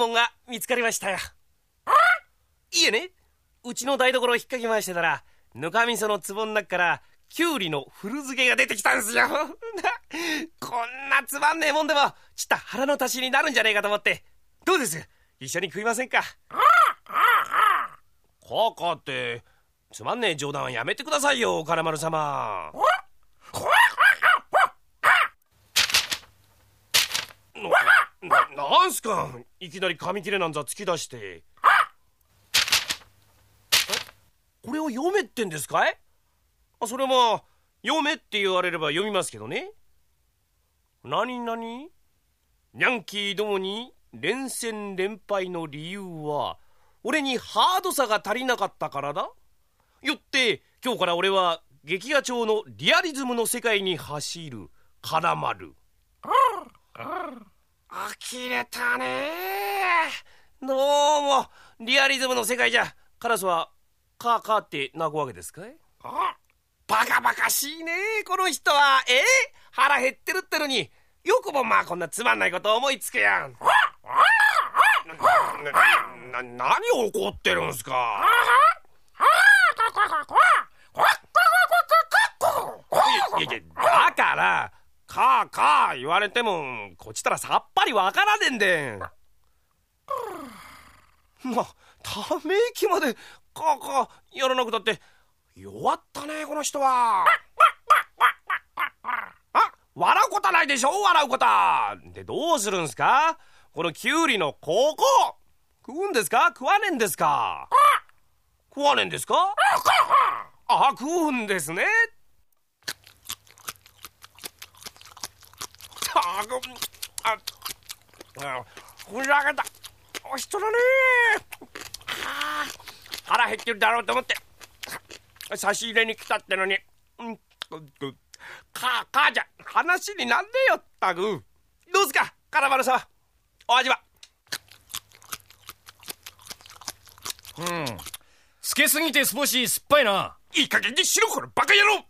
もんが見つかりましたよ。いえね。うちの台所を引っかき回してたらぬかみその壺の中からきゅうりの古漬けが出てきたんすよ。こんなつまんねえもんでもちった腹の足しになるんじゃねえかと思って。どうです？一緒に食いませんか？カカってつまんねえ冗談はやめてくださいよ金丸様。なんすか。いきなり紙切れなんざ突き出して。これを読めってんですかい？あそれも読めって言われれば読みますけどね。何何ヤンキーどもに連戦連敗の理由は俺にハードさが足りなかったからだ。よって今日から俺は劇画調のリアリズムの世界に走る絡まる呆れたね。どうも。リアリズムの世界じゃ。カラスはカーカーって鳴くわけですかい？バカバカしいね。この人は。え？腹減ってるってのに。よくもまあこんなつまんないこと思いつくやん。なな何怒ってるんすか？いやいやだからカーカー言われてもこっちたらさっぱりわからねえんでんまため息までカーカーやらなくたって弱ったねこの人は。あ笑うことはないでしょ笑うことでどうするんすか？このキュウリのここ。食うんですか？食わねえんですか？食わねえんですか？あ食うんですね。あああふざけた。お人だね。あ腹減ってるだろうと思って。差し入れに来たってのに。うん。か母ちゃん話になんねえよったく。どうすかカラバルさん。お味は。うん。透けすぎて少し酸っぱいな。いい加減にしろこのバカ野郎